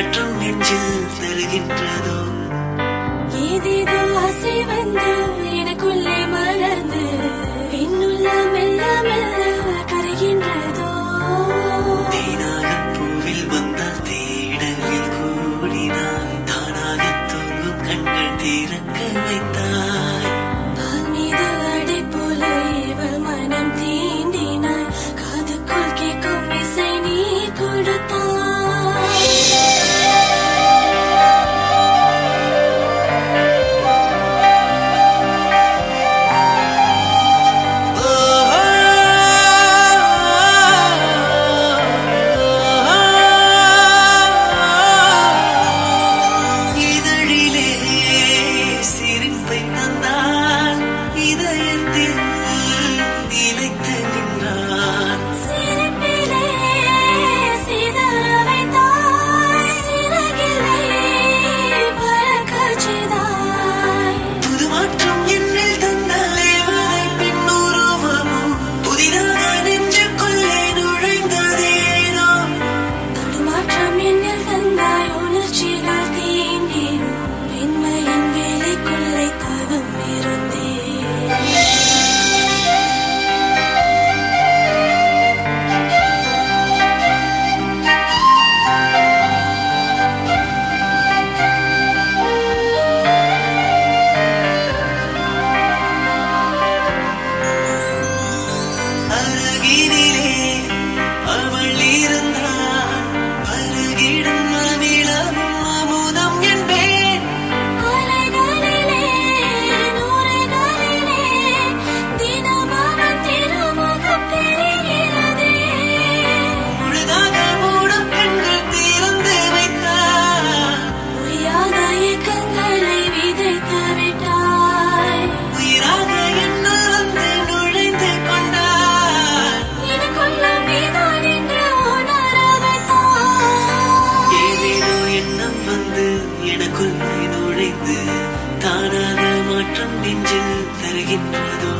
வெற்றும் நெஞ்சில் தருகின்றதோ? ஏதேதோ வந்து need நெஞ்சில் தருகின்றதோ?